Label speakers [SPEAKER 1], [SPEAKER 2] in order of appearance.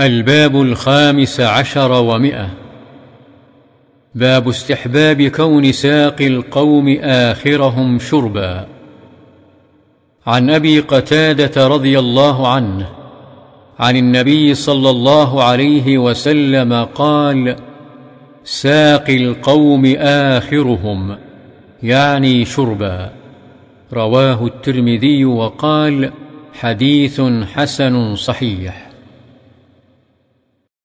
[SPEAKER 1] الباب الخامس عشر ومئة. باب استحباب كون ساق القوم آخرهم شربا. عن أبي قتادة رضي الله عنه عن النبي صلى الله عليه وسلم قال ساق القوم آخرهم يعني شربا. رواه الترمذي وقال حديث حسن صحيح.